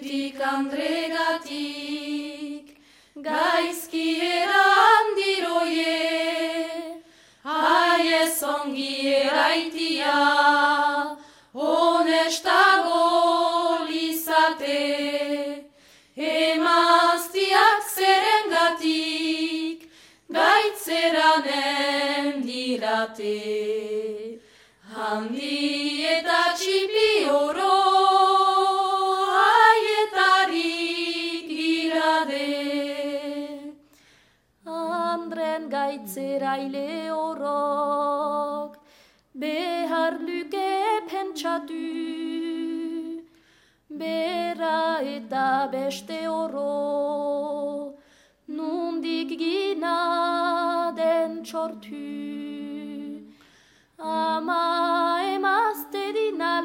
Gertik andregatik Gaizki eran diroie Haiez ongi eraitia Honestago lizate Emaztiak zerengatik Gaitzeranen dirate Handi Andren gaitzeraile horok Behar luke pentsatu Bera eta beste oro Nundik gina den txortu